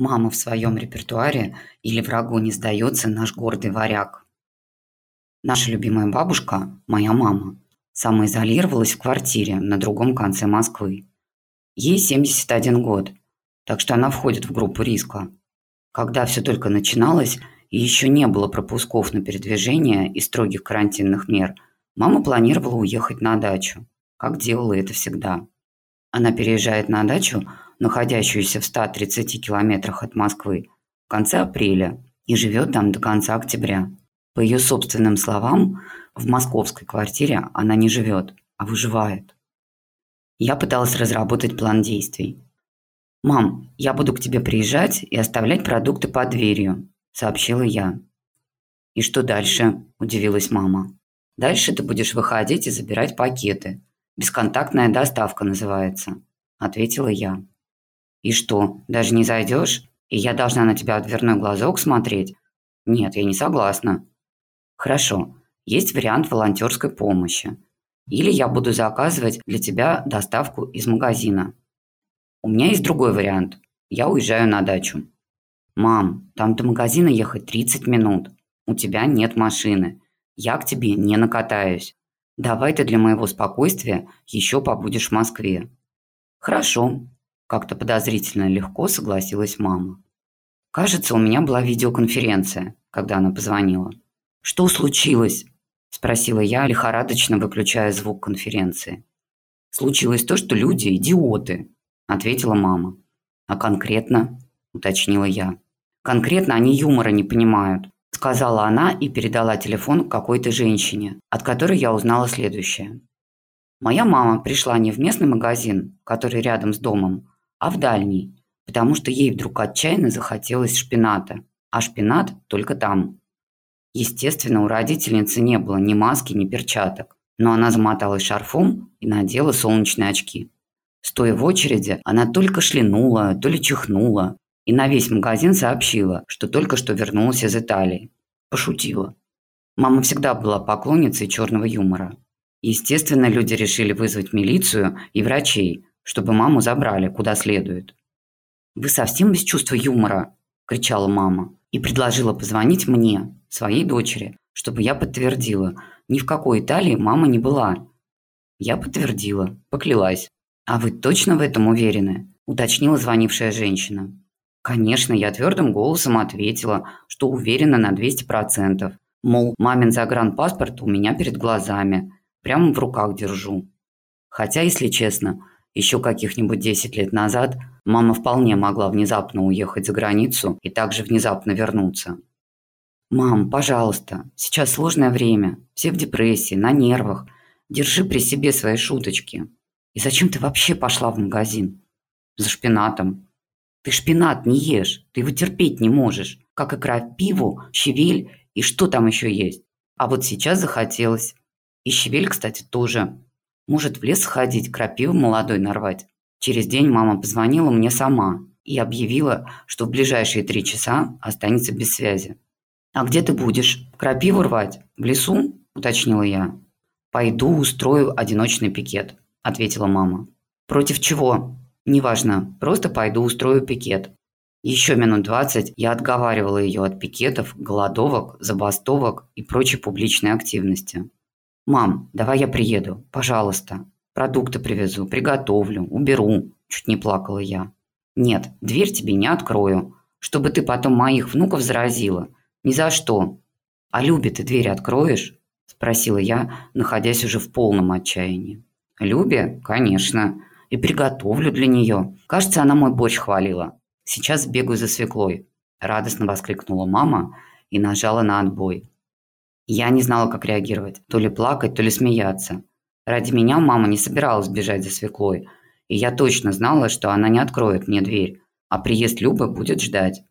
Мама в своем репертуаре или врагу не сдается наш гордый варяг. Наша любимая бабушка, моя мама, самоизолировалась в квартире на другом конце Москвы. Ей 71 год, так что она входит в группу риска. Когда все только начиналось и еще не было пропусков на передвижение и строгих карантинных мер, мама планировала уехать на дачу, как делала это всегда. Она переезжает на дачу, находящуюся в 130 километрах от Москвы, в конце апреля и живет там до конца октября. По ее собственным словам, в московской квартире она не живет, а выживает. Я пыталась разработать план действий. «Мам, я буду к тебе приезжать и оставлять продукты под дверью», – сообщила я. «И что дальше?» – удивилась мама. «Дальше ты будешь выходить и забирать пакеты. Бесконтактная доставка называется», – ответила я. «И что, даже не зайдешь? И я должна на тебя в дверной глазок смотреть?» «Нет, я не согласна». «Хорошо, есть вариант волонтерской помощи. Или я буду заказывать для тебя доставку из магазина. У меня есть другой вариант. Я уезжаю на дачу. Мам, там до магазина ехать 30 минут. У тебя нет машины. Я к тебе не накатаюсь. Давай ты для моего спокойствия еще побудешь в Москве. Хорошо. Как-то подозрительно легко согласилась мама. Кажется, у меня была видеоконференция, когда она позвонила. Что случилось? – спросила я, лихорадочно выключая звук конференции. «Случилось то, что люди – идиоты», – ответила мама. «А конкретно?» – уточнила я. «Конкретно они юмора не понимают», – сказала она и передала телефон какой-то женщине, от которой я узнала следующее. Моя мама пришла не в местный магазин, который рядом с домом, а в дальний, потому что ей вдруг отчаянно захотелось шпината, а шпинат только там, Естественно, у родительницы не было ни маски, ни перчаток, но она замоталась шарфом и надела солнечные очки. Стоя в очереди, она только шлянула, то ли чихнула, и на весь магазин сообщила, что только что вернулась из Италии. Пошутила. Мама всегда была поклонницей черного юмора. Естественно, люди решили вызвать милицию и врачей, чтобы маму забрали куда следует. «Вы совсем без чувства юмора?» – кричала мама и предложила позвонить мне, своей дочери, чтобы я подтвердила, ни в какой Италии мама не была. Я подтвердила, поклялась. «А вы точно в этом уверены?» – уточнила звонившая женщина. Конечно, я твердым голосом ответила, что уверена на 200%. Мол, мамин загранпаспорт у меня перед глазами, прямо в руках держу. Хотя, если честно, еще каких-нибудь 10 лет назад мама вполне могла внезапно уехать за границу и также внезапно вернуться. «Мам, пожалуйста, сейчас сложное время. Все в депрессии, на нервах. Держи при себе свои шуточки. И зачем ты вообще пошла в магазин? За шпинатом. Ты шпинат не ешь, ты его терпеть не можешь. Как икра пиву, щавель и что там еще есть. А вот сейчас захотелось. И щавель, кстати, тоже. Может, в лес ходить, крапиву молодой нарвать. Через день мама позвонила мне сама и объявила, что в ближайшие три часа останется без связи. «А где ты будешь? Крапиву рвать? В лесу?» – уточнила я. «Пойду устрою одиночный пикет», – ответила мама. «Против чего?» «Неважно, просто пойду устрою пикет». Еще минут двадцать я отговаривала ее от пикетов, голодовок, забастовок и прочей публичной активности. «Мам, давай я приеду, пожалуйста. Продукты привезу, приготовлю, уберу», – чуть не плакала я. «Нет, дверь тебе не открою, чтобы ты потом моих внуков заразила. «Ни за что. А Любе ты дверь откроешь?» – спросила я, находясь уже в полном отчаянии. «Любе? Конечно. И приготовлю для нее. Кажется, она мой борщ хвалила. Сейчас бегаю за свеклой», – радостно воскликнула мама и нажала на отбой. Я не знала, как реагировать. То ли плакать, то ли смеяться. Ради меня мама не собиралась бежать за свеклой. И я точно знала, что она не откроет мне дверь, а приезд Любы будет ждать.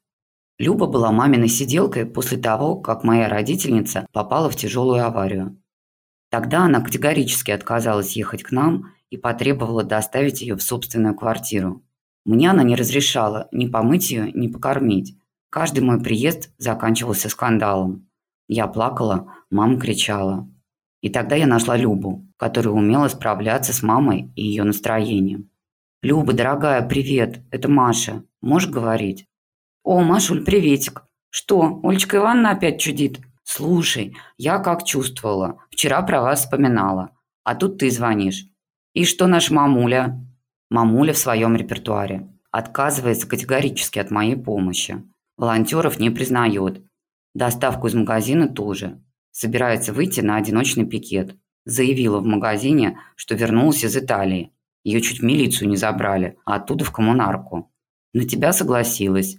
Люба была маминой сиделкой после того, как моя родительница попала в тяжелую аварию. Тогда она категорически отказалась ехать к нам и потребовала доставить ее в собственную квартиру. Мне она не разрешала ни помыть ее, ни покормить. Каждый мой приезд заканчивался скандалом. Я плакала, мама кричала. И тогда я нашла Любу, которая умела справляться с мамой и ее настроением. «Люба, дорогая, привет, это Маша. Можешь говорить?» «О, Машуль, приветик! Что, Олечка Ивановна опять чудит? Слушай, я как чувствовала, вчера про вас вспоминала, а тут ты звонишь. И что наш мамуля?» Мамуля в своем репертуаре. Отказывается категорически от моей помощи. Волонтеров не признает. Доставку из магазина тоже. Собирается выйти на одиночный пикет. Заявила в магазине, что вернулась из Италии. Ее чуть в милицию не забрали, а оттуда в коммунарку. На тебя согласилась.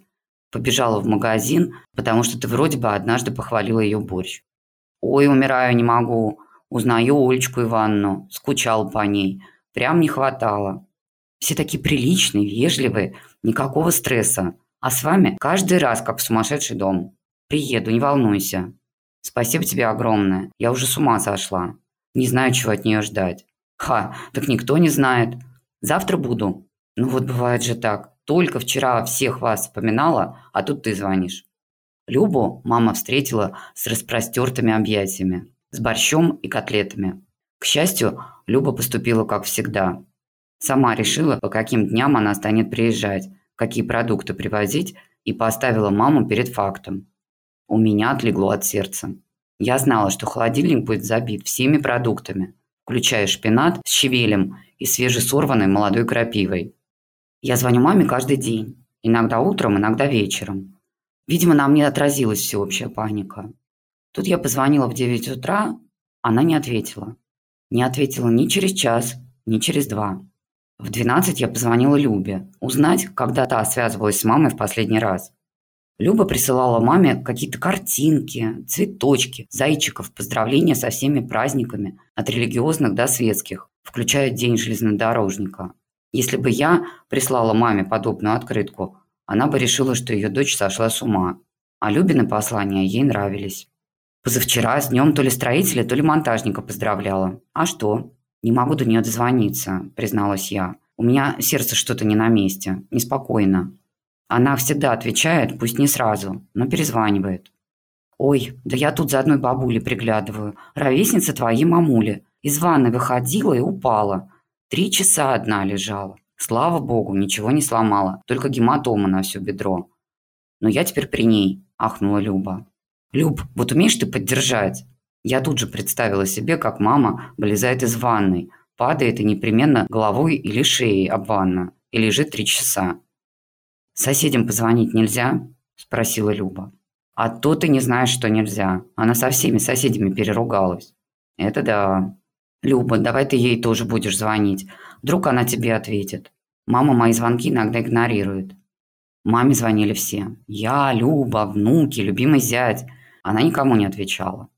Побежала в магазин, потому что ты вроде бы однажды похвалила ее борщ. Ой, умираю, не могу. Узнаю Олечку Ивановну. Скучал по ней. Прям не хватало. Все такие приличные, вежливые, никакого стресса. А с вами каждый раз, как в сумасшедший дом. Приеду, не волнуйся. Спасибо тебе огромное. Я уже с ума сошла. Не знаю, чего от нее ждать. Ха, так никто не знает. Завтра буду. Ну вот бывает же так. Только вчера всех вас вспоминала, а тут ты звонишь. Любу мама встретила с распростертыми объятиями, с борщом и котлетами. К счастью, Люба поступила как всегда. Сама решила, по каким дням она станет приезжать, какие продукты привозить, и поставила маму перед фактом. У меня отлегло от сердца. Я знала, что холодильник будет забит всеми продуктами, включая шпинат с щавелем и свежесорванной молодой крапивой. Я звоню маме каждый день. Иногда утром, иногда вечером. Видимо, на мне отразилась всеобщая паника. Тут я позвонила в 9 утра, она не ответила. Не ответила ни через час, ни через два. В 12 я позвонила Любе, узнать, когда та связывалась с мамой в последний раз. Люба присылала маме какие-то картинки, цветочки, зайчиков, поздравления со всеми праздниками, от религиозных до светских, включая День железнодорожника. Если бы я прислала маме подобную открытку, она бы решила, что ее дочь сошла с ума. А Любины послания ей нравились. Позавчера с днем то ли строителя, то ли монтажника поздравляла. А что? Не могу до нее дозвониться, призналась я. У меня сердце что-то не на месте, неспокойно. Она всегда отвечает, пусть не сразу, но перезванивает. Ой, да я тут за одной бабулей приглядываю. Ровесница твоей мамули. Из ванны выходила и упала. Три часа одна лежала. Слава богу, ничего не сломала, только гематома на все бедро. Но я теперь при ней, ахнула Люба. Люб, вот умеешь ты поддержать? Я тут же представила себе, как мама вылезает из ванной, падает и непременно головой или шеей об ванну, и лежит три часа. «Соседям позвонить нельзя?» – спросила Люба. «А то ты не знаешь, что нельзя. Она со всеми соседями переругалась». «Это да. «Люба, давай ты ей тоже будешь звонить. Вдруг она тебе ответит. Мама мои звонки иногда игнорирует». Маме звонили все. Я, Люба, внуки, любимый зять. Она никому не отвечала.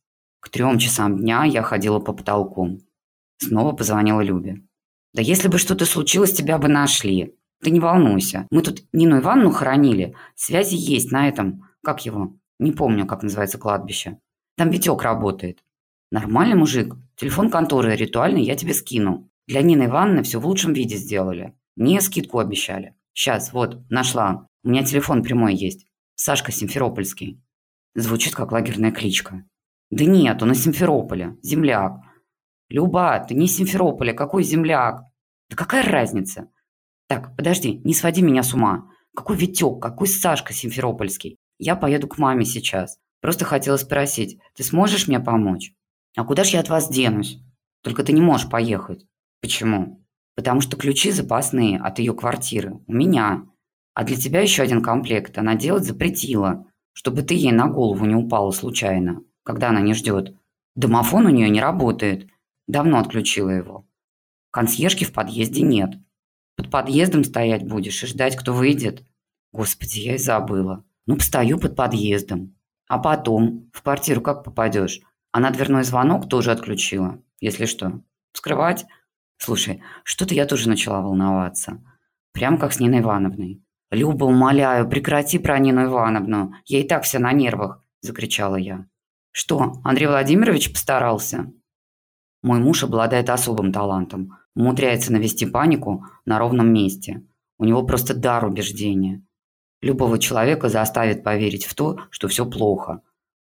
К трем часам дня я ходила по потолку. Снова позвонила Любе. «Да если бы что-то случилось, тебя бы нашли. Ты не волнуйся. Мы тут Нину Ивановну хоронили. Связи есть на этом... Как его? Не помню, как называется кладбище. Там Витек работает. Нормальный мужик. Телефон конторы ритуальный я тебе скину. Для Нины Ивановны все в лучшем виде сделали. Мне скидку обещали. Сейчас, вот, нашла. У меня телефон прямой есть. Сашка Симферопольский. Звучит как лагерная кличка. Да нет, он из Симферополя. Земляк. Люба, ты не из Симферополя. Какой земляк? Да какая разница? Так, подожди, не своди меня с ума. Какой Витек, какой Сашка Симферопольский? Я поеду к маме сейчас. Просто хотела спросить, ты сможешь мне помочь? А куда ж я от вас денусь? Только ты не можешь поехать. Почему? Потому что ключи запасные от ее квартиры у меня. А для тебя еще один комплект она делать запретила, чтобы ты ей на голову не упала случайно, когда она не ждет. Домофон у нее не работает. Давно отключила его. Консьержки в подъезде нет. Под подъездом стоять будешь и ждать, кто выйдет. Господи, я и забыла. Ну, постою под подъездом. А потом в квартиру как попадешь? Она дверной звонок тоже отключила, если что. Вскрывать? Слушай, что-то я тоже начала волноваться. Прям как с Ниной Ивановной. «Люба, умоляю, прекрати про Нину Ивановну. Я и так вся на нервах», – закричала я. «Что, Андрей Владимирович постарался?» Мой муж обладает особым талантом. Умудряется навести панику на ровном месте. У него просто дар убеждения. Любого человека заставит поверить в то, что все плохо –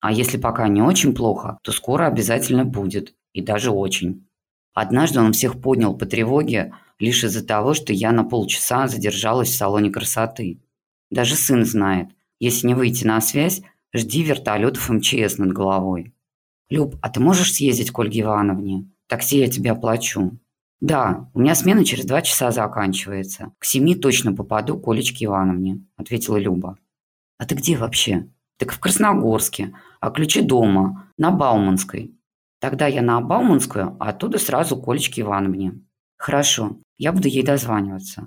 а если пока не очень плохо, то скоро обязательно будет. И даже очень. Однажды он всех поднял по тревоге лишь из-за того, что я на полчаса задержалась в салоне красоты. Даже сын знает. Если не выйти на связь, жди вертолетов МЧС над головой. Люб, а ты можешь съездить к Ольге Ивановне? Такси я тебе оплачу. Да, у меня смена через два часа заканчивается. К семи точно попаду к Олечке Ивановне, ответила Люба. А ты где вообще? Так в Красногорске, а ключи дома, на Бауманской. Тогда я на Бауманскую, а оттуда сразу к Олечке Ивановне. Хорошо, я буду ей дозваниваться.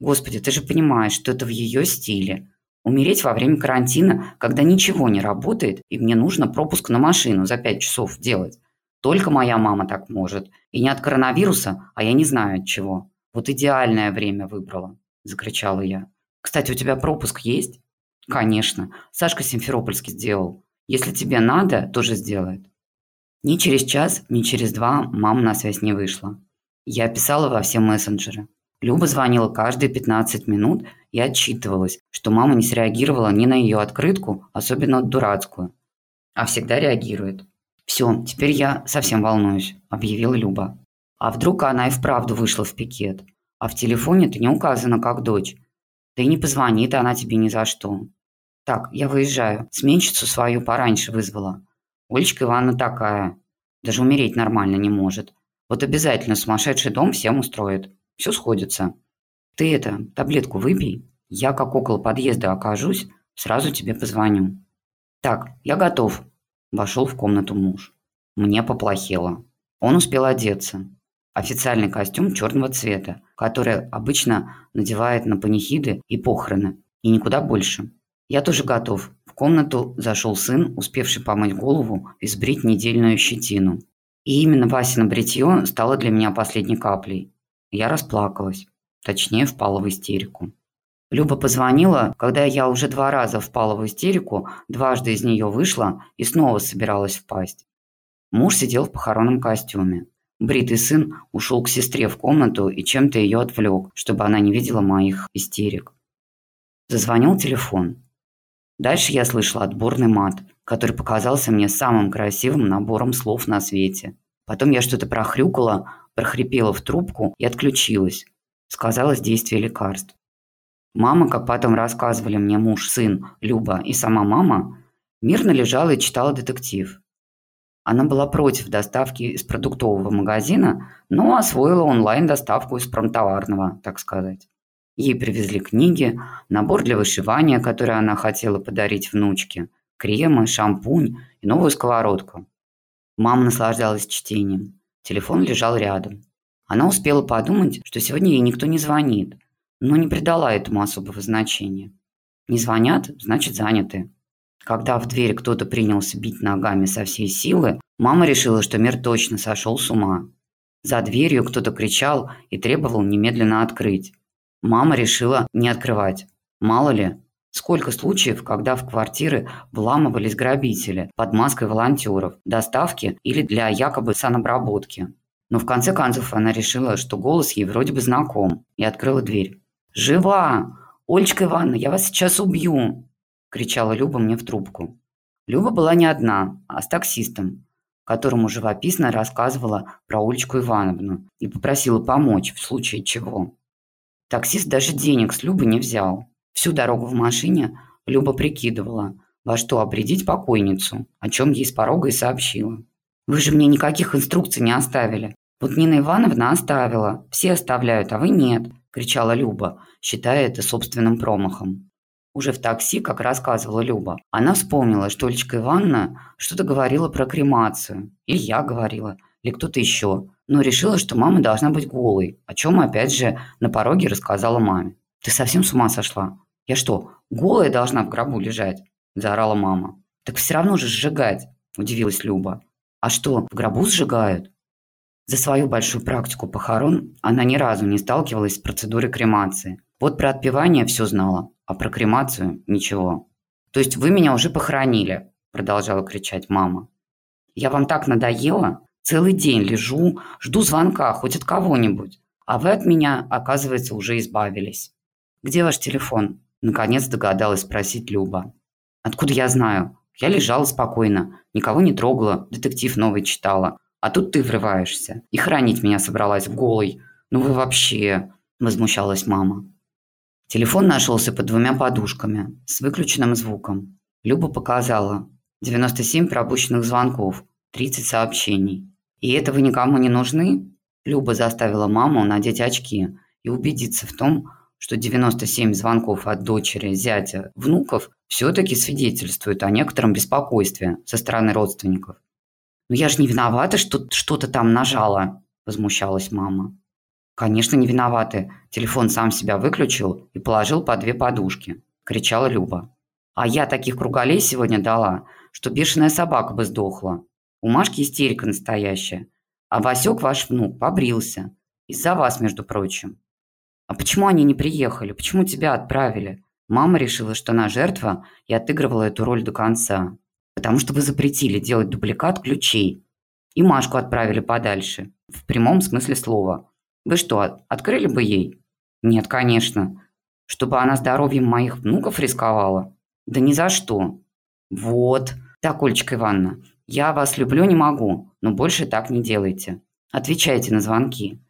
Господи, ты же понимаешь, что это в ее стиле. Умереть во время карантина, когда ничего не работает, и мне нужно пропуск на машину за пять часов делать. Только моя мама так может. И не от коронавируса, а я не знаю от чего. Вот идеальное время выбрала, закричала я. Кстати, у тебя пропуск есть? Конечно. Сашка Симферопольский сделал. Если тебе надо, тоже сделает. Ни через час, ни через два мама на связь не вышла. Я писала во все мессенджеры. Люба звонила каждые 15 минут и отчитывалась, что мама не среагировала ни на ее открытку, особенно дурацкую. А всегда реагирует. «Все, теперь я совсем волнуюсь», – объявила Люба. «А вдруг она и вправду вышла в пикет? А в телефоне ты не указана как дочь. Да и не позвонит она тебе ни за что. Так, я выезжаю. Сменщицу свою пораньше вызвала. Олечка Ивановна такая. Даже умереть нормально не может. Вот обязательно сумасшедший дом всем устроит. Все сходится. Ты это, таблетку выпей. Я как около подъезда окажусь, сразу тебе позвоню. Так, я готов. Вошел в комнату муж. Мне поплохело. Он успел одеться. Официальный костюм черного цвета, который обычно надевает на панихиды и похороны. И никуда больше. Я тоже готов. В комнату зашел сын, успевший помыть голову и сбрить недельную щетину. И именно Васина бритье стало для меня последней каплей. Я расплакалась. Точнее, впала в истерику. Люба позвонила, когда я уже два раза впала в истерику, дважды из нее вышла и снова собиралась впасть. Муж сидел в похоронном костюме. Бритый сын ушел к сестре в комнату и чем-то ее отвлек, чтобы она не видела моих истерик. Зазвонил телефон. Дальше я слышала отборный мат, который показался мне самым красивым набором слов на свете. Потом я что-то прохрюкала, прохрипела в трубку и отключилась. Сказалось действие лекарств. Мама, как потом рассказывали мне муж, сын, Люба и сама мама, мирно лежала и читала детектив. Она была против доставки из продуктового магазина, но освоила онлайн-доставку из промтоварного, так сказать. Ей привезли книги, набор для вышивания, который она хотела подарить внучке, кремы, шампунь и новую сковородку. Мама наслаждалась чтением. Телефон лежал рядом. Она успела подумать, что сегодня ей никто не звонит, но не придала этому особого значения. Не звонят, значит заняты. Когда в дверь кто-то принялся бить ногами со всей силы, мама решила, что мир точно сошел с ума. За дверью кто-то кричал и требовал немедленно открыть. Мама решила не открывать. Мало ли, сколько случаев, когда в квартиры вламывались грабители под маской волонтеров, доставки или для якобы санобработки. Но в конце концов она решила, что голос ей вроде бы знаком, и открыла дверь. «Жива! Ольчка Ивановна, я вас сейчас убью!» – кричала Люба мне в трубку. Люба была не одна, а с таксистом, которому живописно рассказывала про Олечку Ивановну и попросила помочь в случае чего. Таксист даже денег с Любы не взял. Всю дорогу в машине Люба прикидывала, во что обредить покойницу, о чем ей с порога и сообщила. «Вы же мне никаких инструкций не оставили. Вот Нина Ивановна оставила, все оставляют, а вы нет», – кричала Люба, считая это собственным промахом. Уже в такси, как рассказывала Люба, она вспомнила, что Олечка Ивановна что-то говорила про кремацию. Или я говорила, или кто-то еще но решила, что мама должна быть голой, о чем опять же на пороге рассказала маме. «Ты совсем с ума сошла? Я что, голая должна в гробу лежать?» – заорала мама. «Так все равно же сжигать», – удивилась Люба. «А что, в гробу сжигают?» За свою большую практику похорон она ни разу не сталкивалась с процедурой кремации. Вот про отпевание все знала, а про кремацию – ничего. «То есть вы меня уже похоронили?» – продолжала кричать мама. «Я вам так надоела? Целый день лежу, жду звонка хоть от кого-нибудь. А вы от меня, оказывается, уже избавились. Где ваш телефон? Наконец догадалась спросить Люба. Откуда я знаю? Я лежала спокойно, никого не трогала, детектив новый читала. А тут ты врываешься. И хранить меня собралась голой. Ну вы вообще... Возмущалась мама. Телефон нашелся под двумя подушками с выключенным звуком. Люба показала. 97 пропущенных звонков, 30 сообщений. «И это вы никому не нужны?» Люба заставила маму надеть очки и убедиться в том, что 97 звонков от дочери, зятя, внуков все-таки свидетельствуют о некотором беспокойстве со стороны родственников. «Но я же не виновата, что что-то там нажала», – возмущалась мама. «Конечно, не виноваты. Телефон сам себя выключил и положил по две подушки», – кричала Люба. «А я таких кругалей сегодня дала, что бешеная собака бы сдохла. У Машки истерика настоящая. А Васек, ваш внук, побрился. Из-за вас, между прочим. А почему они не приехали? Почему тебя отправили? Мама решила, что она жертва и отыгрывала эту роль до конца. Потому что вы запретили делать дубликат ключей. И Машку отправили подальше. В прямом смысле слова. Вы что, открыли бы ей? Нет, конечно. Чтобы она здоровьем моих внуков рисковала? Да ни за что. Вот. Так, Ольчка Ивановна, я вас люблю не могу, но больше так не делайте. Отвечайте на звонки.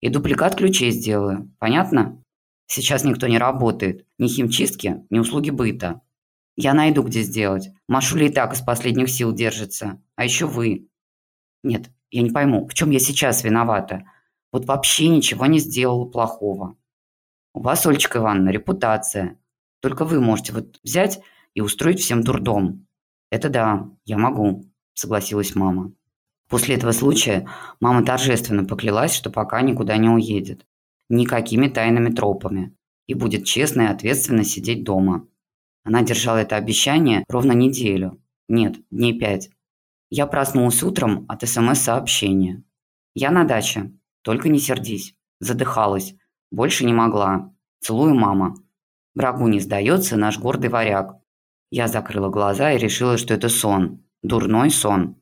И дубликат ключей сделаю. Понятно? Сейчас никто не работает. Ни химчистки, ни услуги быта. Я найду, где сделать. Машуля и так из последних сил держится. А еще вы. Нет, я не пойму, в чем я сейчас виновата. Вот вообще ничего не сделала плохого. У вас, Ольчка Ивановна, репутация. Только вы можете вот взять и устроить всем дурдом. Это да, я могу, согласилась мама. После этого случая мама торжественно поклялась, что пока никуда не уедет. Никакими тайными тропами. И будет честно и ответственно сидеть дома. Она держала это обещание ровно неделю. Нет, дней пять. Я проснулась утром от СМС-сообщения. Я на даче. Только не сердись. Задыхалась. Больше не могла. Целую, мама. Врагу не сдается наш гордый варяг. Я закрыла глаза и решила, что это сон. Дурной сон.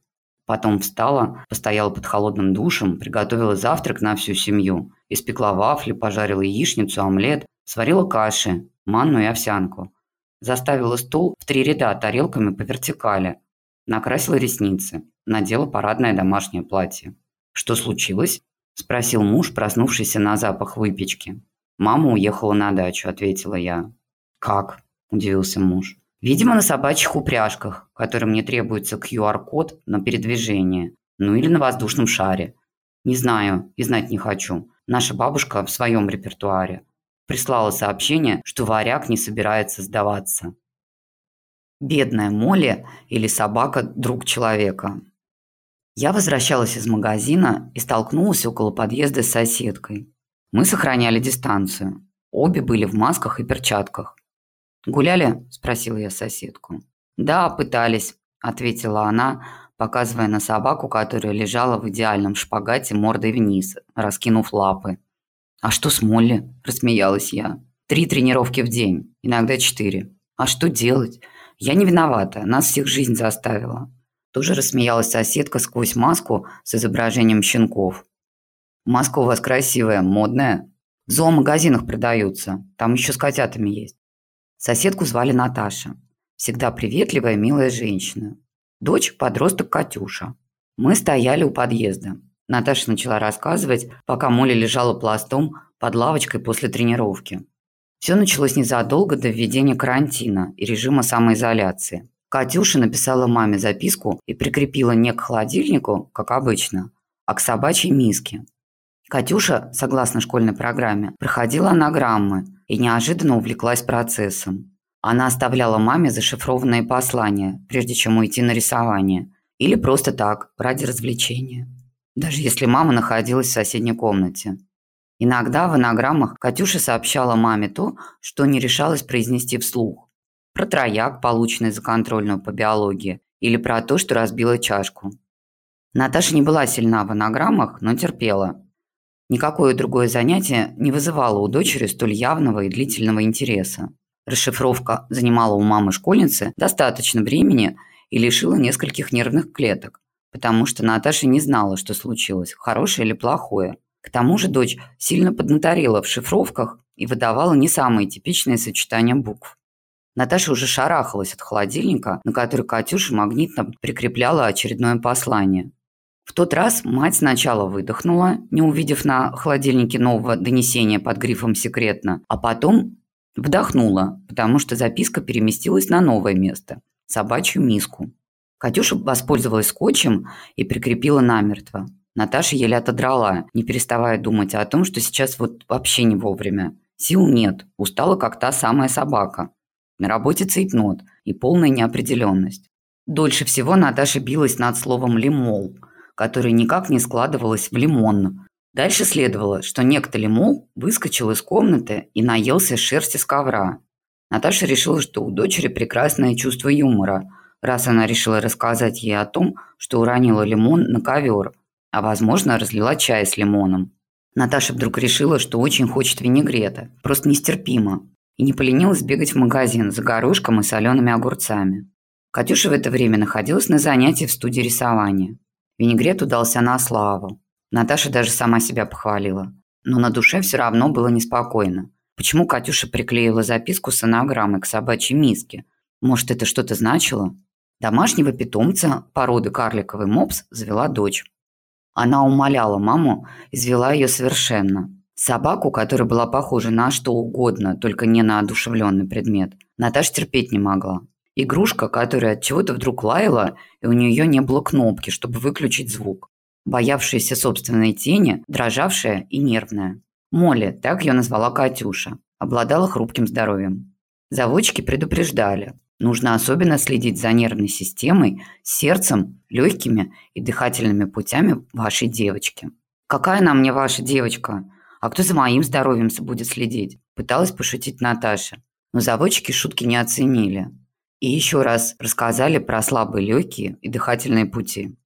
Потом встала, постояла под холодным душем, приготовила завтрак на всю семью. Испекла вафли, пожарила яичницу, омлет, сварила каши, манну и овсянку. Заставила стол в три ряда тарелками по вертикали. Накрасила ресницы. Надела парадное домашнее платье. «Что случилось?» – спросил муж, проснувшийся на запах выпечки. «Мама уехала на дачу», – ответила я. «Как?» – удивился муж. Видимо, на собачьих упряжках, которым не требуется QR-код на передвижение. Ну или на воздушном шаре. Не знаю и знать не хочу. Наша бабушка в своем репертуаре прислала сообщение, что варяг не собирается сдаваться. Бедная Молли или собака – друг человека. Я возвращалась из магазина и столкнулась около подъезда с соседкой. Мы сохраняли дистанцию. Обе были в масках и перчатках. «Гуляли?» – спросила я соседку. «Да, пытались», – ответила она, показывая на собаку, которая лежала в идеальном шпагате мордой вниз, раскинув лапы. «А что с Молли?» – рассмеялась я. «Три тренировки в день, иногда четыре. А что делать? Я не виновата, нас всех жизнь заставила». Тоже рассмеялась соседка сквозь маску с изображением щенков. «Маска у вас красивая, модная. В зоомагазинах продаются, там еще с котятами есть. Соседку звали Наташа. Всегда приветливая, милая женщина. Дочь – подросток Катюша. Мы стояли у подъезда. Наташа начала рассказывать, пока Молли лежала пластом под лавочкой после тренировки. Все началось незадолго до введения карантина и режима самоизоляции. Катюша написала маме записку и прикрепила не к холодильнику, как обычно, а к собачьей миске. Катюша, согласно школьной программе, проходила анаграммы и неожиданно увлеклась процессом. Она оставляла маме зашифрованные послания, прежде чем уйти на рисование. Или просто так, ради развлечения. Даже если мама находилась в соседней комнате. Иногда в анаграммах Катюша сообщала маме то, что не решалась произнести вслух. Про трояк, полученный за контрольную по биологии, или про то, что разбила чашку. Наташа не была сильна в анаграммах, но терпела. Никакое другое занятие не вызывало у дочери столь явного и длительного интереса. Расшифровка занимала у мамы школьницы достаточно времени и лишила нескольких нервных клеток, потому что Наташа не знала, что случилось, хорошее или плохое. К тому же дочь сильно поднаторела в шифровках и выдавала не самые типичные сочетания букв. Наташа уже шарахалась от холодильника, на который Катюша магнитно прикрепляла очередное послание. В тот раз мать сначала выдохнула, не увидев на холодильнике нового донесения под грифом «секретно», а потом Вдохнула, потому что записка переместилась на новое место – собачью миску. Катюша воспользовалась скотчем и прикрепила намертво. Наташа еле отодрала, не переставая думать о том, что сейчас вот вообще не вовремя. Сил нет, устала как та самая собака. На работе цейтнот и полная неопределенность. Дольше всего Наташа билась над словом «лимол», которое никак не складывалось в «лимон». Дальше следовало, что некто лимол выскочил из комнаты и наелся шерсти с ковра. Наташа решила, что у дочери прекрасное чувство юмора, раз она решила рассказать ей о том, что уронила лимон на ковер, а, возможно, разлила чай с лимоном. Наташа вдруг решила, что очень хочет винегрета, просто нестерпимо, и не поленилась бегать в магазин за горошком и солеными огурцами. Катюша в это время находилась на занятии в студии рисования. Винегрет удался на славу. Наташа даже сама себя похвалила. Но на душе все равно было неспокойно. Почему Катюша приклеила записку с анаграммой к собачьей миске? Может, это что-то значило? Домашнего питомца породы карликовый мопс завела дочь. Она умоляла маму, извела ее совершенно. Собаку, которая была похожа на что угодно, только не на одушевленный предмет, Наташа терпеть не могла. Игрушка, которая от чего-то вдруг лаяла, и у нее не было кнопки, чтобы выключить звук. Боявшаяся собственной тени, дрожавшая и нервная. Молли, так ее назвала Катюша, обладала хрупким здоровьем. Заводчики предупреждали, Нужно особенно следить за нервной системой, сердцем, легкими и дыхательными путями вашей девочки. «Какая она мне ваша девочка? А кто за моим здоровьем будет следить?» Пыталась пошутить Наташа. Но заводчики шутки не оценили. И еще раз рассказали про слабые легкие и дыхательные пути.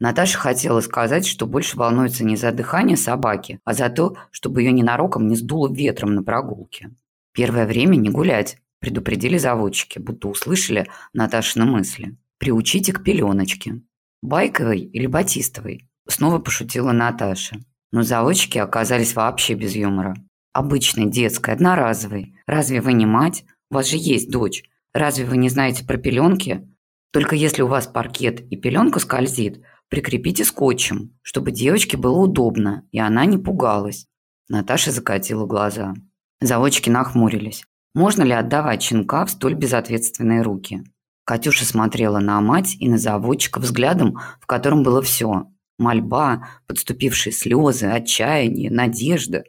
Наташа хотела сказать, что больше волнуется не за дыхание собаки, а за то, чтобы ее ненароком не сдуло ветром на прогулке. Первое время не гулять, предупредили заводчики, будто услышали Наташины мысли. «Приучите к пеленочке». «Байковой или батистовой?» Снова пошутила Наташа. Но заводчики оказались вообще без юмора. «Обычной, детской, одноразовой. Разве вы не мать? У вас же есть дочь. Разве вы не знаете про пеленки? Только если у вас паркет и пеленка скользит, прикрепите скотчем, чтобы девочке было удобно, и она не пугалась». Наташа закатила глаза. Заводчики нахмурились. Можно ли отдавать щенка в столь безответственные руки? Катюша смотрела на мать и на заводчика взглядом, в котором было все. Мольба, подступившие слезы, отчаяние, надежда.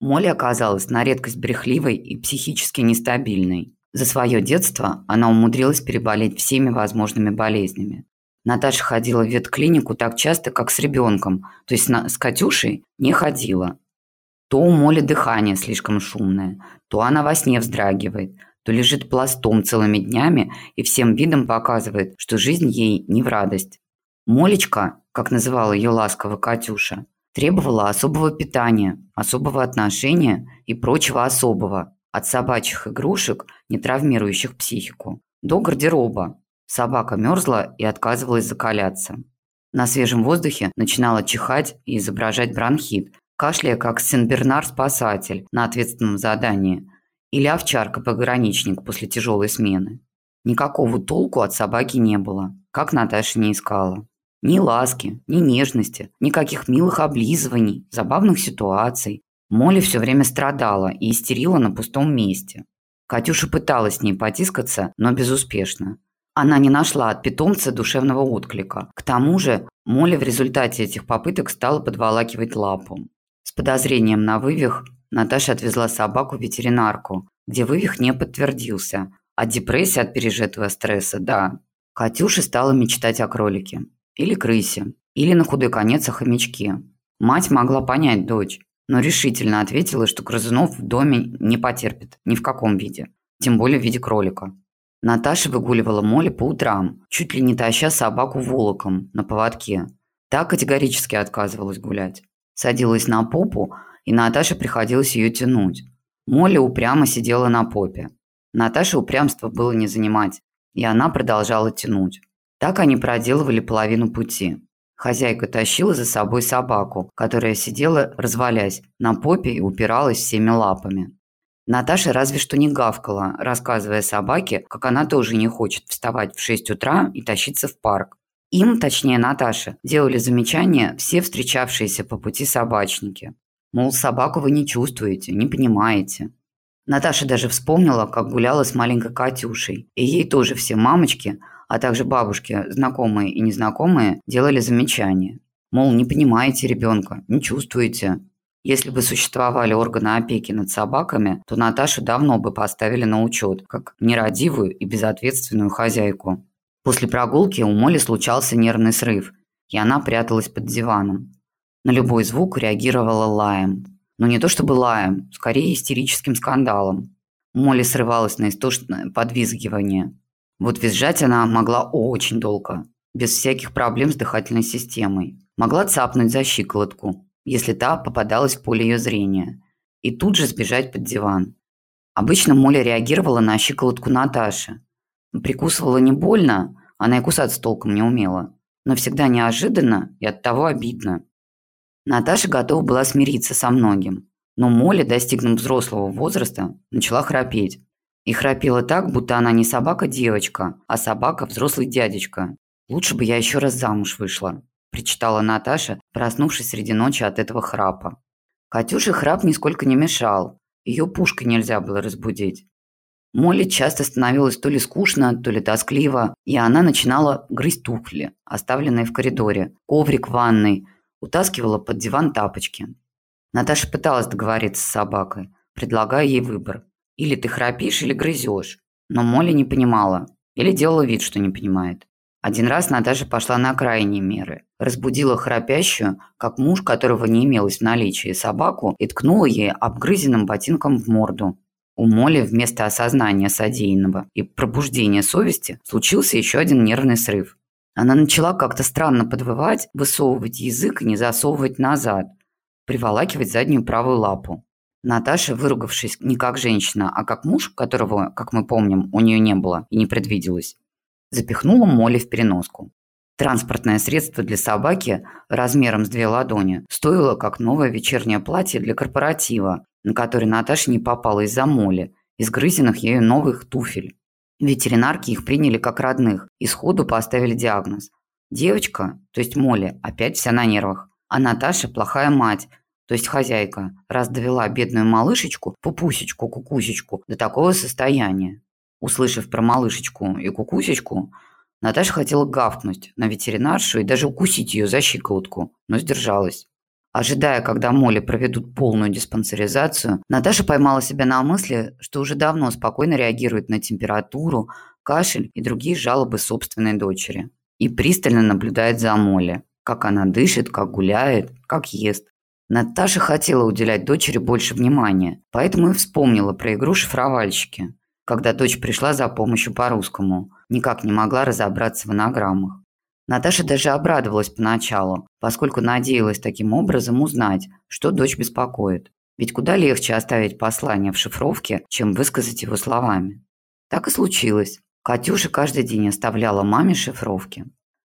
Молли оказалась на редкость брехливой и психически нестабильной. За свое детство она умудрилась переболеть всеми возможными болезнями. Наташа ходила в ветклинику так часто, как с ребенком, то есть с Катюшей не ходила. То у Моли дыхание слишком шумное, то она во сне вздрагивает, то лежит пластом целыми днями и всем видом показывает, что жизнь ей не в радость. Молечка, как называла ее ласково Катюша, требовала особого питания, особого отношения и прочего особого, от собачьих игрушек, не травмирующих психику, до гардероба. Собака мерзла и отказывалась закаляться. На свежем воздухе начинала чихать и изображать бронхит, кашляя как Сен-Бернар-спасатель на ответственном задании или овчарка-пограничник после тяжелой смены. Никакого толку от собаки не было, как Наташа не искала. Ни ласки, ни нежности, никаких милых облизываний, забавных ситуаций. Молли все время страдала и истерила на пустом месте. Катюша пыталась с ней потискаться, но безуспешно. Она не нашла от питомца душевного отклика. К тому же Молли в результате этих попыток стала подволакивать лапу подозрением на вывих Наташа отвезла собаку в ветеринарку, где вывих не подтвердился, а депрессия от пережитого стресса – да. Катюша стала мечтать о кролике. Или крысе. Или на худой конец о хомячке. Мать могла понять дочь, но решительно ответила, что грызунов в доме не потерпит ни в каком виде. Тем более в виде кролика. Наташа выгуливала Молли по утрам, чуть ли не таща собаку волоком на поводке. Та категорически отказывалась гулять садилась на попу, и Наташе приходилось ее тянуть. Молли упрямо сидела на попе. Наташе упрямство было не занимать, и она продолжала тянуть. Так они проделывали половину пути. Хозяйка тащила за собой собаку, которая сидела, развалясь, на попе и упиралась всеми лапами. Наташа разве что не гавкала, рассказывая собаке, как она тоже не хочет вставать в 6 утра и тащиться в парк, им, точнее Наташе, делали замечания все встречавшиеся по пути собачники. Мол, собаку вы не чувствуете, не понимаете. Наташа даже вспомнила, как гуляла с маленькой Катюшей. И ей тоже все мамочки, а также бабушки, знакомые и незнакомые, делали замечания. Мол, не понимаете ребенка, не чувствуете. Если бы существовали органы опеки над собаками, то Наташу давно бы поставили на учет, как нерадивую и безответственную хозяйку. После прогулки у Моли случался нервный срыв, и она пряталась под диваном. На любой звук реагировала лаем. Но не то чтобы лаем, скорее истерическим скандалом. Молли срывалась на истошное подвизгивание. Вот визжать она могла очень долго, без всяких проблем с дыхательной системой. Могла цапнуть за щиколотку, если та попадалась в поле ее зрения, и тут же сбежать под диван. Обычно Моля реагировала на щиколотку Наташи. Прикусывала не больно, она и кусаться толком не умела, но всегда неожиданно и оттого обидно. Наташа готова была смириться со многим, но Молли, достигнув взрослого возраста, начала храпеть. И храпела так, будто она не собака-девочка, а собака-взрослый дядечка. «Лучше бы я еще раз замуж вышла», – причитала Наташа, проснувшись среди ночи от этого храпа. Катюше храп нисколько не мешал. Ее пушкой нельзя было разбудить. Молли часто становилось то ли скучно, то ли тоскливо, и она начинала грызть тухли, оставленные в коридоре, коврик в ванной – утаскивала под диван тапочки. Наташа пыталась договориться с собакой, предлагая ей выбор. Или ты храпишь, или грызешь. Но Молли не понимала. Или делала вид, что не понимает. Один раз Наташа пошла на крайние меры. Разбудила храпящую, как муж, которого не имелось в наличии, собаку и ткнула ей обгрызенным ботинком в морду. У Молли вместо осознания содеянного и пробуждения совести случился еще один нервный срыв. Она начала как-то странно подвывать, высовывать язык и не засовывать назад, приволакивать заднюю правую лапу. Наташа, выругавшись не как женщина, а как муж, которого, как мы помним, у нее не было и не предвиделось, запихнула Молли в переноску. Транспортное средство для собаки размером с две ладони стоило как новое вечернее платье для корпоратива, на который Наташа не попала из-за моли, из грызенных ею новых туфель. Ветеринарки их приняли как родных и сходу поставили диагноз. Девочка, то есть Молли, опять вся на нервах, а Наташа плохая мать, то есть хозяйка, раз довела бедную малышечку, пупусечку, кукусечку, до такого состояния. Услышав про малышечку и кукусечку, Наташа хотела гавкнуть на ветеринаршу и даже укусить ее за щиколотку, но сдержалась. Ожидая, когда Молли проведут полную диспансеризацию, Наташа поймала себя на мысли, что уже давно спокойно реагирует на температуру, кашель и другие жалобы собственной дочери. И пристально наблюдает за Молли, как она дышит, как гуляет, как ест. Наташа хотела уделять дочери больше внимания, поэтому и вспомнила про игру «Шифровальщики», когда дочь пришла за помощью по-русскому, никак не могла разобраться в анаграммах. Наташа даже обрадовалась поначалу, поскольку надеялась таким образом узнать, что дочь беспокоит. Ведь куда легче оставить послание в шифровке, чем высказать его словами. Так и случилось. Катюша каждый день оставляла маме шифровки.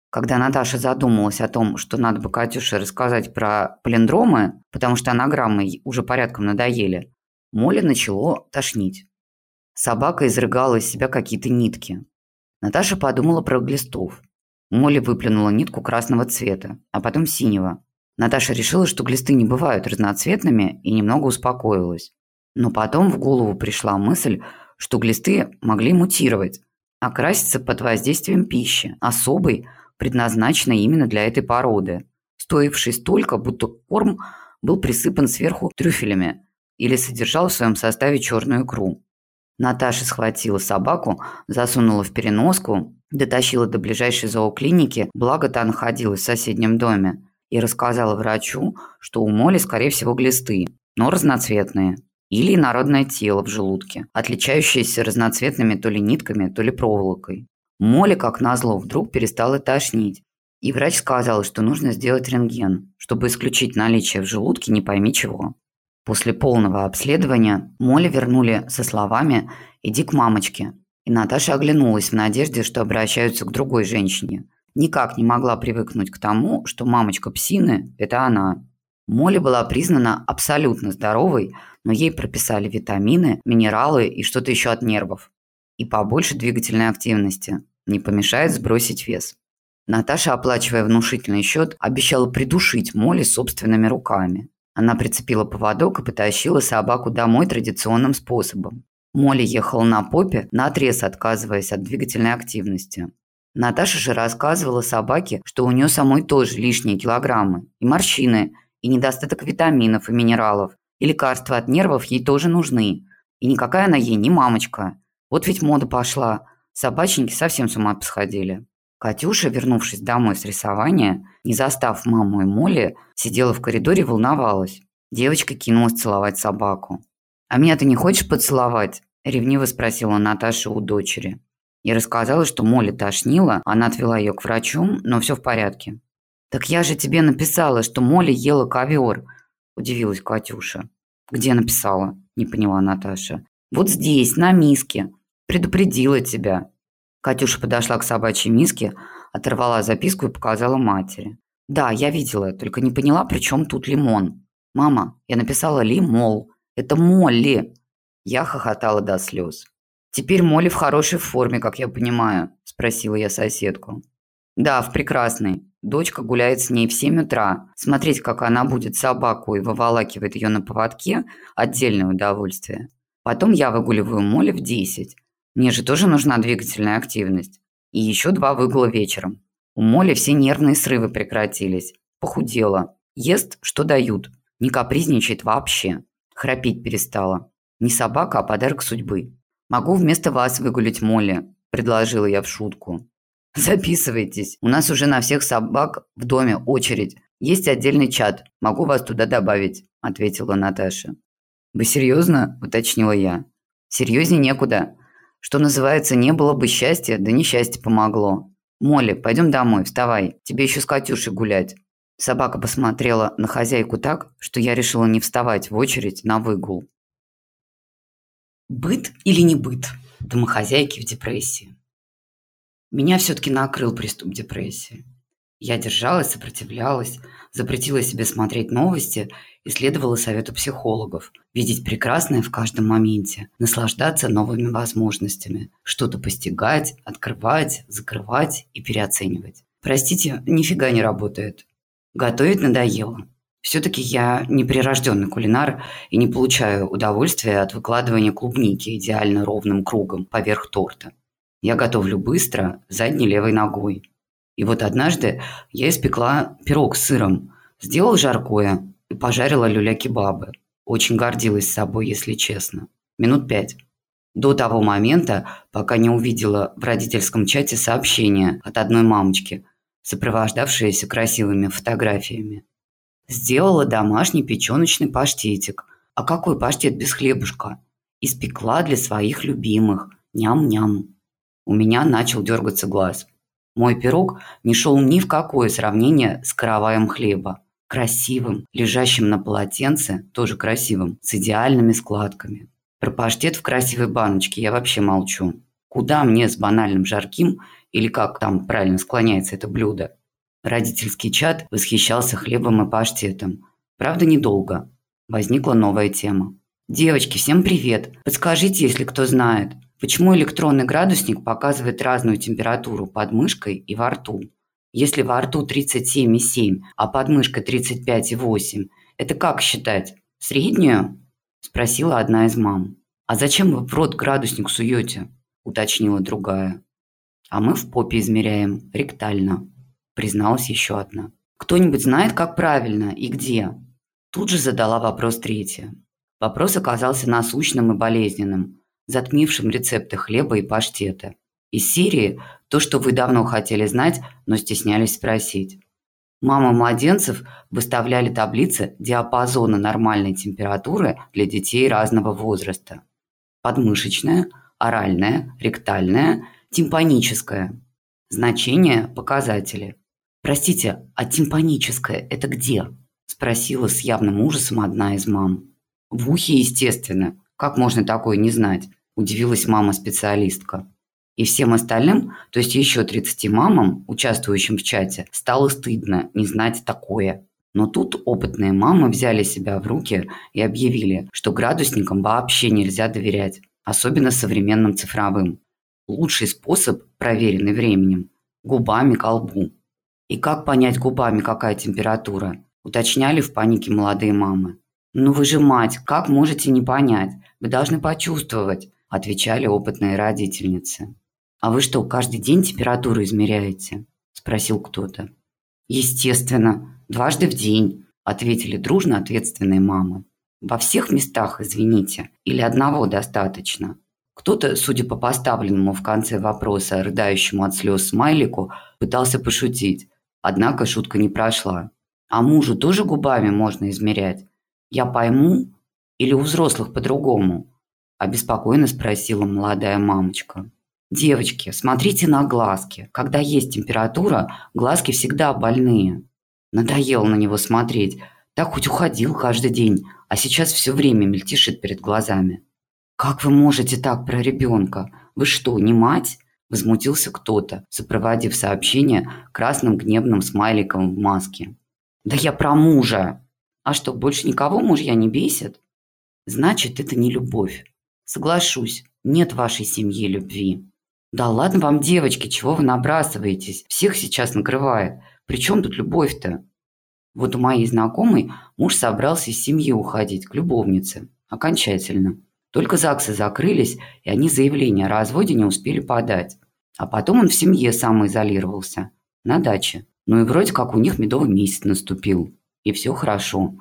Когда Наташа задумалась о том, что надо бы Катюше рассказать про палиндромы, потому что анаграммы уже порядком надоели, Молли начало тошнить. Собака изрыгала из себя какие-то нитки. Наташа подумала про глистов. Молли выплюнула нитку красного цвета, а потом синего. Наташа решила, что глисты не бывают разноцветными и немного успокоилась. Но потом в голову пришла мысль, что глисты могли мутировать, окраситься под воздействием пищи, особой, предназначенной именно для этой породы, стоившей столько, будто корм был присыпан сверху трюфелями или содержал в своем составе черную икру. Наташа схватила собаку, засунула в переноску Дотащила до ближайшей зооклиники, благо та находилась в соседнем доме, и рассказала врачу, что у Моли, скорее всего, глисты, но разноцветные. Или инородное тело в желудке, отличающееся разноцветными то ли нитками, то ли проволокой. Молли, как назло, вдруг перестала тошнить. И врач сказал, что нужно сделать рентген, чтобы исключить наличие в желудке не пойми чего. После полного обследования Молли вернули со словами «иди к мамочке», и Наташа оглянулась в надежде, что обращаются к другой женщине. Никак не могла привыкнуть к тому, что мамочка псины – это она. Молли была признана абсолютно здоровой, но ей прописали витамины, минералы и что-то еще от нервов. И побольше двигательной активности. Не помешает сбросить вес. Наташа, оплачивая внушительный счет, обещала придушить Молли собственными руками. Она прицепила поводок и потащила собаку домой традиционным способом. Молли ехала на попе, наотрез отказываясь от двигательной активности. Наташа же рассказывала собаке, что у нее самой тоже лишние килограммы, и морщины, и недостаток витаминов и минералов, и лекарства от нервов ей тоже нужны. И никакая она ей не мамочка. Вот ведь мода пошла. Собачники совсем с ума посходили. Катюша, вернувшись домой с рисования, не застав маму и Молли, сидела в коридоре и волновалась. Девочка кинулась целовать собаку. «А меня ты не хочешь поцеловать?» – ревниво спросила Наташа у дочери. Я рассказала, что Молли тошнила, она отвела ее к врачу, но все в порядке. «Так я же тебе написала, что Молли ела ковер», – удивилась Катюша. «Где написала?» – не поняла Наташа. «Вот здесь, на миске. Предупредила тебя». Катюша подошла к собачьей миске, оторвала записку и показала матери. «Да, я видела, только не поняла, при чем тут лимон. Мама, я написала лимол. Это Молли». Я хохотала до слез. «Теперь Молли в хорошей форме, как я понимаю», – спросила я соседку. «Да, в прекрасной. Дочка гуляет с ней в 7 утра. Смотреть, как она будет собаку и выволакивает ее на поводке – отдельное удовольствие. Потом я выгуливаю Молли в 10. Мне же тоже нужна двигательная активность. И еще два выгула вечером. У Молли все нервные срывы прекратились. Похудела. Ест, что дают. Не капризничает вообще. Храпеть перестала. Не собака, а подарок судьбы. «Могу вместо вас выгулить Молли», – предложила я в шутку. «Записывайтесь. У нас уже на всех собак в доме очередь. Есть отдельный чат. Могу вас туда добавить», – ответила Наташа. «Вы серьезно?» – уточнила я. «Серьезнее некуда. Что называется, не было бы счастья, да несчастье помогло. Молли, пойдем домой, вставай. Тебе еще с Катюшей гулять». Собака посмотрела на хозяйку так, что я решила не вставать в очередь на выгул. Быт или не быт? Домохозяйки в депрессии. Меня все-таки накрыл приступ депрессии. Я держалась, сопротивлялась, запретила себе смотреть новости и следовала совету психологов. Видеть прекрасное в каждом моменте, наслаждаться новыми возможностями, что-то постигать, открывать, закрывать и переоценивать. Простите, нифига не работает. Готовить надоело. Все-таки я не прирожденный кулинар и не получаю удовольствия от выкладывания клубники идеально ровным кругом поверх торта. Я готовлю быстро, задней левой ногой. И вот однажды я испекла пирог с сыром, сделала жаркое и пожарила люля-кебабы. Очень гордилась собой, если честно. Минут пять. До того момента, пока не увидела в родительском чате сообщение от одной мамочки, сопровождавшееся красивыми фотографиями. Сделала домашний печеночный паштетик. А какой паштет без хлебушка? Испекла для своих любимых. Ням-ням. У меня начал дергаться глаз. Мой пирог не шел ни в какое сравнение с караваем хлеба. Красивым, лежащим на полотенце, тоже красивым, с идеальными складками. Про паштет в красивой баночке я вообще молчу. Куда мне с банальным жарким, или как там правильно склоняется это блюдо? Родительский чат восхищался хлебом и паштетом. Правда, недолго. Возникла новая тема. «Девочки, всем привет! Подскажите, если кто знает, почему электронный градусник показывает разную температуру под мышкой и во рту? Если во рту 37,7, а под мышкой 35,8, это как считать? Среднюю?» – спросила одна из мам. «А зачем вы в рот градусник суете?» – уточнила другая. «А мы в попе измеряем, ректально», призналась еще одна. «Кто-нибудь знает, как правильно и где?» Тут же задала вопрос третья. Вопрос оказался насущным и болезненным, затмившим рецепты хлеба и паштета. Из серии то, что вы давно хотели знать, но стеснялись спросить. Мамы младенцев выставляли таблицы диапазона нормальной температуры для детей разного возраста. Подмышечная, оральная, ректальная, тимпаническая. Значения, показатели. «Простите, а тимпаническое – это где?» – спросила с явным ужасом одна из мам. «В ухе, естественно. Как можно такое не знать?» – удивилась мама-специалистка. И всем остальным, то есть еще 30 мамам, участвующим в чате, стало стыдно не знать такое. Но тут опытные мамы взяли себя в руки и объявили, что градусникам вообще нельзя доверять, особенно современным цифровым. Лучший способ, проверенный временем – губами к лбу. И как понять губами, какая температура? Уточняли в панике молодые мамы. «Ну вы же мать, как можете не понять? Вы должны почувствовать», – отвечали опытные родительницы. «А вы что, каждый день температуру измеряете?» – спросил кто-то. «Естественно, дважды в день», – ответили дружно ответственные мамы. «Во всех местах, извините, или одного достаточно?» Кто-то, судя по поставленному в конце вопроса рыдающему от слез смайлику, пытался пошутить, однако шутка не прошла. «А мужу тоже губами можно измерять?» «Я пойму? Или у взрослых по-другому?» – обеспокоенно спросила молодая мамочка. «Девочки, смотрите на глазки. Когда есть температура, глазки всегда больные». Надоело на него смотреть. Так хоть уходил каждый день, а сейчас все время мельтешит перед глазами. «Как вы можете так про ребенка? Вы что, не мать?» Возмутился кто-то, сопроводив сообщение красным гневным смайликом в маске. «Да я про мужа!» А что, больше никого мужья не бесит? Значит, это не любовь. Соглашусь, нет вашей семье любви. Да ладно вам, девочки, чего вы набрасываетесь? Всех сейчас накрывает. При чем тут любовь-то? Вот у моей знакомой муж собрался из семьи уходить к любовнице. Окончательно. Только ЗАГСы закрылись, и они заявление о разводе не успели подать. А потом он в семье самоизолировался. На даче. Ну и вроде как у них медовый месяц наступил и все хорошо.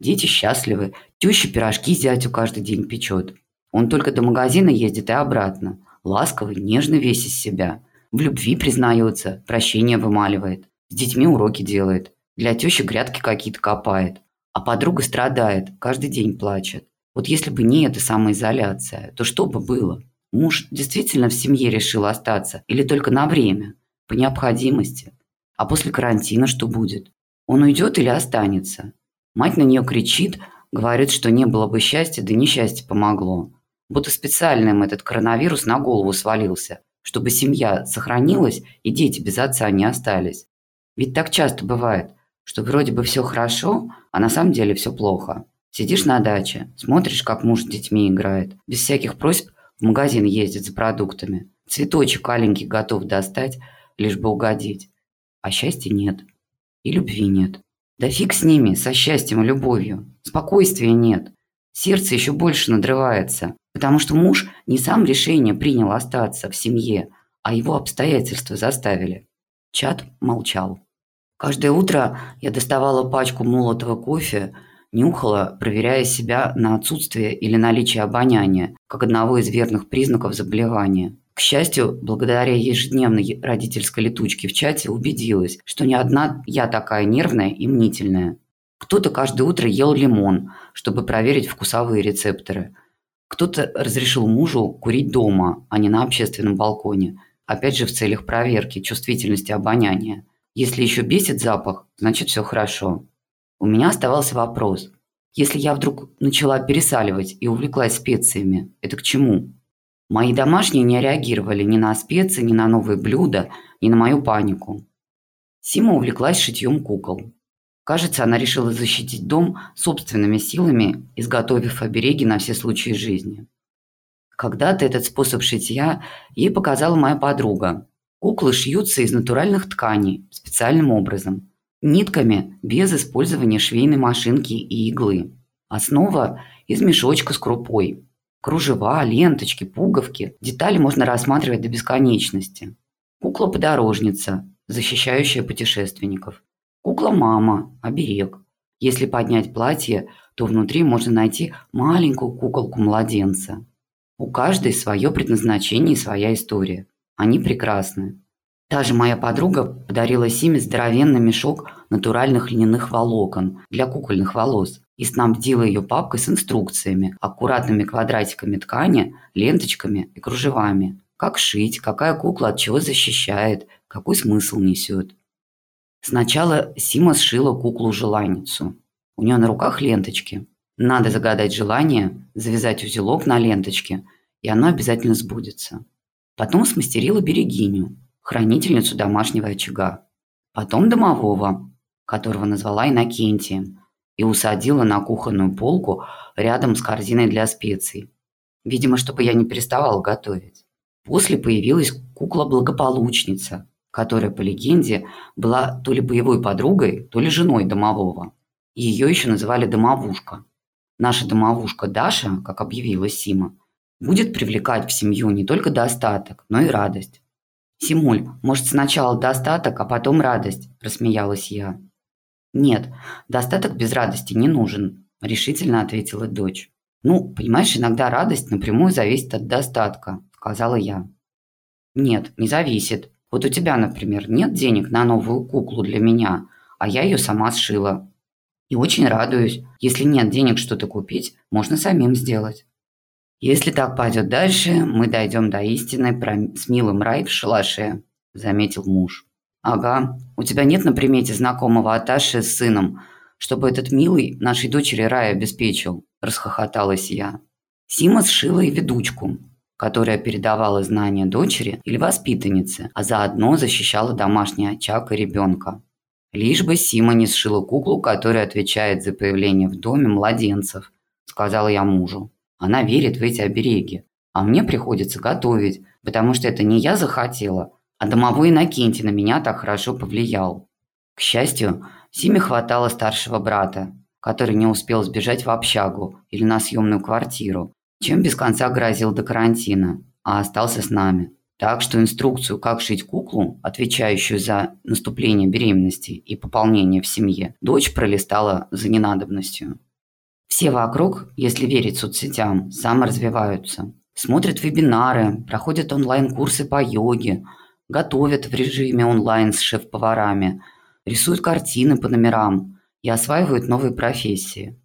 Дети счастливы, теща пирожки зятю каждый день печет. Он только до магазина ездит и обратно. Ласковый, нежный весь из себя. В любви признается, прощение вымаливает. С детьми уроки делает. Для тещи грядки какие-то копает. А подруга страдает, каждый день плачет. Вот если бы не эта самоизоляция, то что бы было? Муж действительно в семье решил остаться или только на время, по необходимости? А после карантина что будет? Он уйдет или останется? Мать на нее кричит, говорит, что не было бы счастья, да несчастье помогло. Будто специально им этот коронавирус на голову свалился, чтобы семья сохранилась и дети без отца не остались. Ведь так часто бывает, что вроде бы все хорошо, а на самом деле все плохо. Сидишь на даче, смотришь, как муж с детьми играет, без всяких просьб в магазин ездит за продуктами. Цветочек аленький готов достать, лишь бы угодить. А счастья нет. И любви нет. Да фиг с ними, со счастьем и любовью. Спокойствия нет. Сердце еще больше надрывается, потому что муж не сам решение принял остаться в семье, а его обстоятельства заставили. Чат молчал. Каждое утро я доставала пачку молотого кофе, нюхала, проверяя себя на отсутствие или наличие обоняния, как одного из верных признаков заболевания. К счастью, благодаря ежедневной родительской летучке в чате убедилась, что не одна я такая нервная и мнительная. Кто-то каждое утро ел лимон, чтобы проверить вкусовые рецепторы. Кто-то разрешил мужу курить дома, а не на общественном балконе. Опять же в целях проверки чувствительности обоняния. Если еще бесит запах, значит все хорошо. У меня оставался вопрос. Если я вдруг начала пересаливать и увлеклась специями, это к чему? Мои домашние не реагировали ни на специи, ни на новые блюда, ни на мою панику. Сима увлеклась шитьем кукол. Кажется, она решила защитить дом собственными силами, изготовив обереги на все случаи жизни. Когда-то этот способ шитья ей показала моя подруга. Куклы шьются из натуральных тканей специальным образом. Нитками, без использования швейной машинки и иглы. Основа из мешочка с крупой, Кружева, ленточки, пуговки. Детали можно рассматривать до бесконечности. Кукла-подорожница, защищающая путешественников. Кукла-мама, оберег. Если поднять платье, то внутри можно найти маленькую куколку-младенца. У каждой свое предназначение и своя история. Они прекрасны. Та же моя подруга подарила Симе здоровенный мешок натуральных льняных волокон для кукольных волос и снабдила ее папкой с инструкциями, аккуратными квадратиками ткани, ленточками и кружевами. Как шить, какая кукла от чего защищает, какой смысл несет. Сначала Сима сшила куклу-желанницу. У нее на руках ленточки. Надо загадать желание, завязать узелок на ленточке, и оно обязательно сбудется. Потом смастерила берегиню, хранительницу домашнего очага. Потом домового, которого назвала Иннокентием, и усадила на кухонную полку рядом с корзиной для специй. Видимо, чтобы я не переставала готовить. После появилась кукла-благополучница, которая, по легенде, была то ли боевой подругой, то ли женой домового. Ее еще называли домовушка. Наша домовушка Даша, как объявила Сима, будет привлекать в семью не только достаток, но и радость. «Симуль, может, сначала достаток, а потом радость?» – рассмеялась я. «Нет, достаток без радости не нужен», – решительно ответила дочь. «Ну, понимаешь, иногда радость напрямую зависит от достатка», – сказала я. «Нет, не зависит. Вот у тебя, например, нет денег на новую куклу для меня, а я ее сама сшила. И очень радуюсь. Если нет денег что-то купить, можно самим сделать». «Если так пойдет дальше, мы дойдем до истины про с милым рай в шалаше», – заметил муж. «Ага, у тебя нет на примете знакомого Аташи с сыном, чтобы этот милый нашей дочери рай обеспечил?» – расхохоталась я. Сима сшила и ведучку, которая передавала знания дочери или воспитаннице, а заодно защищала домашний очаг и ребенка. Лишь бы Сима не сшила куклу, которая отвечает за появление в доме младенцев, сказала я мужу. Она верит в эти обереги. А мне приходится готовить, потому что это не я захотела, а домовой Иннокентий на меня так хорошо повлиял. К счастью, Симе хватало старшего брата, который не успел сбежать в общагу или на съемную квартиру, чем без конца грозил до карантина, а остался с нами. Так что инструкцию, как шить куклу, отвечающую за наступление беременности и пополнение в семье, дочь пролистала за ненадобностью. Все вокруг, если верить соцсетям, саморазвиваются. Смотрят вебинары, проходят онлайн-курсы по йоге, готовят в режиме онлайн с шеф-поварами, рисуют картины по номерам и осваивают новые профессии.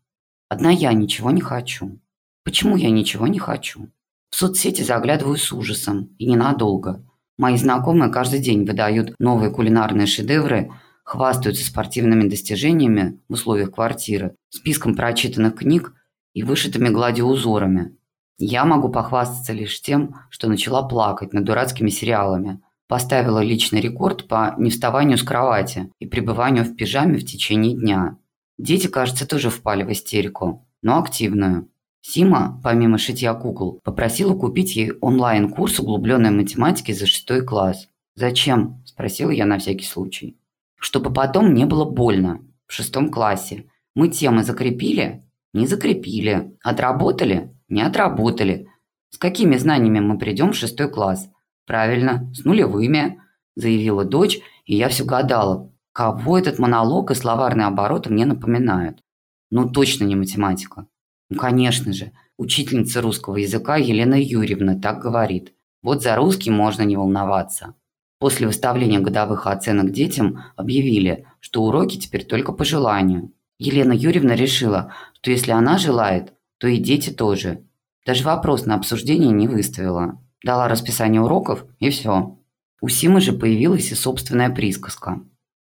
Одна я ничего не хочу. Почему я ничего не хочу? В соцсети заглядываю с ужасом, и ненадолго. Мои знакомые каждый день выдают новые кулинарные шедевры – хвастаются спортивными достижениями в условиях квартиры, списком прочитанных книг и вышитыми гладью узорами. Я могу похвастаться лишь тем, что начала плакать над дурацкими сериалами, поставила личный рекорд по невставанию с кровати и пребыванию в пижаме в течение дня. Дети, кажется, тоже впали в истерику, но активную. Сима, помимо шитья кукол, попросила купить ей онлайн-курс углубленной математики за шестой класс. «Зачем?» – спросила я на всякий случай чтобы потом не было больно в шестом классе. Мы темы закрепили? Не закрепили. Отработали? Не отработали. С какими знаниями мы придем в шестой класс? Правильно, с нулевыми, заявила дочь, и я все гадала, кого этот монолог и словарный оборот мне напоминают. Ну, точно не математика. Ну, конечно же, учительница русского языка Елена Юрьевна так говорит. Вот за русский можно не волноваться. После выставления годовых оценок детям объявили, что уроки теперь только по желанию. Елена Юрьевна решила, что если она желает, то и дети тоже. Даже вопрос на обсуждение не выставила. Дала расписание уроков и все. У Симы же появилась и собственная присказка.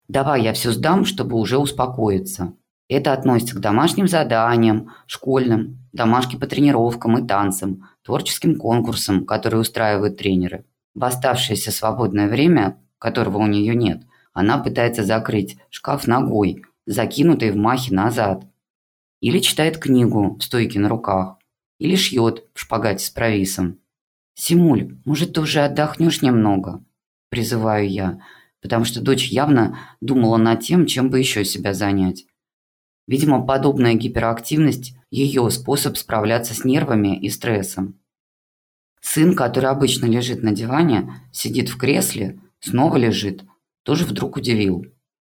«Давай я все сдам, чтобы уже успокоиться». Это относится к домашним заданиям, школьным, домашке по тренировкам и танцам, творческим конкурсам, которые устраивают тренеры. В оставшееся свободное время, которого у нее нет, она пытается закрыть шкаф ногой, закинутой в махе назад. Или читает книгу в стойке на руках. Или шьет в шпагате с провисом. «Симуль, может, ты уже отдохнешь немного?» Призываю я, потому что дочь явно думала над тем, чем бы еще себя занять. Видимо, подобная гиперактивность – ее способ справляться с нервами и стрессом. Сын, который обычно лежит на диване, сидит в кресле, снова лежит, тоже вдруг удивил.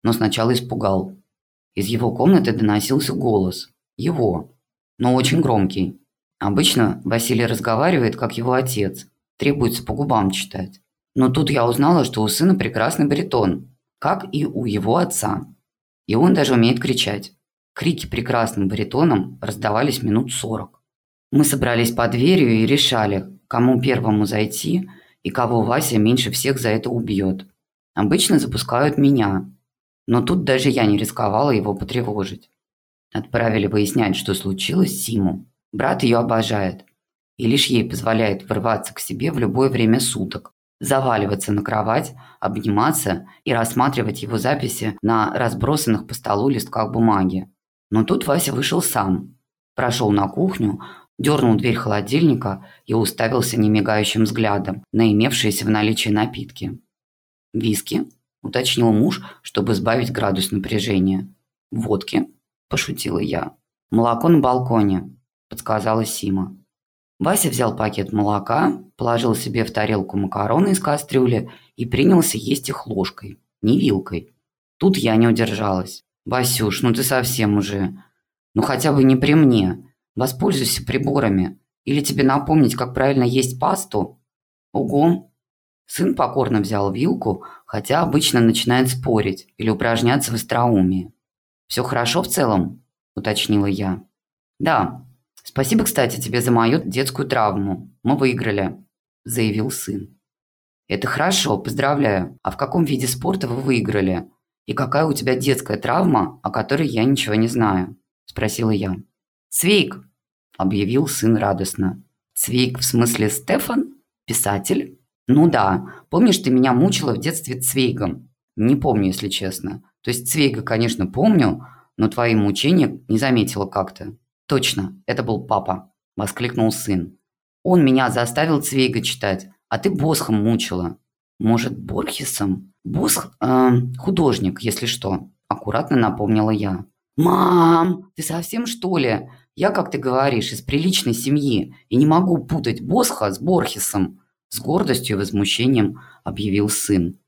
Но сначала испугал. Из его комнаты доносился голос. Его. Но очень громкий. Обычно Василий разговаривает, как его отец. Требуется по губам читать. Но тут я узнала, что у сына прекрасный баритон, как и у его отца. И он даже умеет кричать. Крики прекрасным баритоном раздавались минут сорок. Мы собрались под дверью и решали, кому первому зайти и кого Вася меньше всех за это убьет. Обычно запускают меня, но тут даже я не рисковала его потревожить. Отправили выяснять, что случилось Симу. Брат ее обожает и лишь ей позволяет врываться к себе в любое время суток, заваливаться на кровать, обниматься и рассматривать его записи на разбросанных по столу листках бумаги. Но тут Вася вышел сам, прошел на кухню, дернул дверь холодильника и уставился немигающим взглядом на имевшиеся в наличии напитки. «Виски?» – уточнил муж, чтобы сбавить градус напряжения. «Водки?» пошутила я. «Молоко на балконе», – подсказала Сима. Вася взял пакет молока, положил себе в тарелку макароны из кастрюли и принялся есть их ложкой, не вилкой. Тут я не удержалась. «Васюш, ну ты совсем уже. Ну хотя бы не при мне. Воспользуйся приборами. Или тебе напомнить, как правильно есть пасту?» «Угу». Сын покорно взял вилку, хотя обычно начинает спорить или упражняться в остроумии. «Все хорошо в целом?» – уточнила я. «Да. Спасибо, кстати, тебе за мою детскую травму. Мы выиграли», – заявил сын. «Это хорошо, поздравляю. А в каком виде спорта вы выиграли? И какая у тебя детская травма, о которой я ничего не знаю?» – спросила я. «Цвейк», – объявил сын радостно. «Цвейк в смысле Стефан? Писатель?» «Ну да. Помнишь, ты меня мучила в детстве Цвейгом?» «Не помню, если честно. То есть Цвейга, конечно, помню, но твои мучения не заметила как-то. Точно, это был папа, воскликнул сын. Он меня заставил Цвейга читать, а ты Босхом мучила. Может, Борхесом? Босх э, художник, если что, аккуратно напомнила я. Мам, ты совсем что ли? Я, как ты говоришь, из приличной семьи и не могу путать Босха с Борхесом. С гордостью и возмущением объявил сын.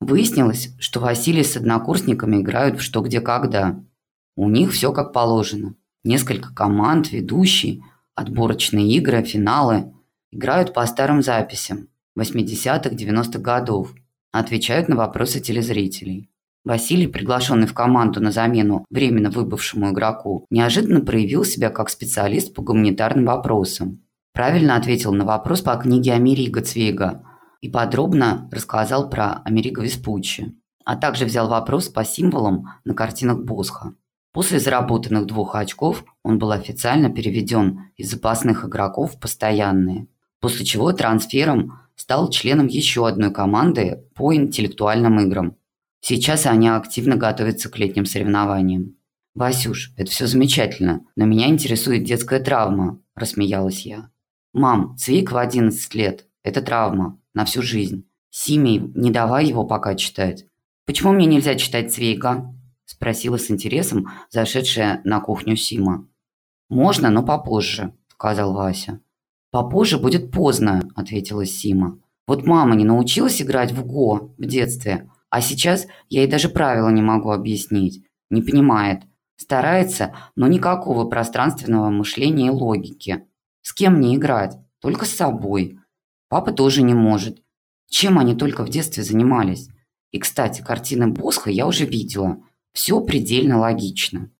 Выяснилось, что Василий с однокурсниками играют в «Что, где, когда». У них все как положено. Несколько команд, ведущий, отборочные игры, финалы. Играют по старым записям 80-х, 90-х годов. Отвечают на вопросы телезрителей. Василий, приглашенный в команду на замену временно выбывшему игроку, неожиданно проявил себя как специалист по гуманитарным вопросам. Правильно ответил на вопрос по книге Америго Цвейга – и подробно рассказал про Америго Веспуччи, а также взял вопрос по символам на картинах Босха. После заработанных двух очков он был официально переведен из запасных игроков в постоянные, после чего трансфером стал членом еще одной команды по интеллектуальным играм. Сейчас они активно готовятся к летним соревнованиям. «Васюш, это все замечательно, но меня интересует детская травма», – рассмеялась я. «Мам, Цвик в 11 лет. Это травма на всю жизнь. Симей, не давай его пока читать. Почему мне нельзя читать Цвейга? Спросила с интересом зашедшая на кухню Сима. Можно, но попозже, сказал Вася. Попозже будет поздно, ответила Сима. Вот мама не научилась играть в го в детстве, а сейчас я ей даже правила не могу объяснить. Не понимает. Старается, но никакого пространственного мышления и логики. С кем мне играть? Только с собой. Папа тоже не может. Чем они только в детстве занимались? И, кстати, картины Босха я уже видела. Все предельно логично.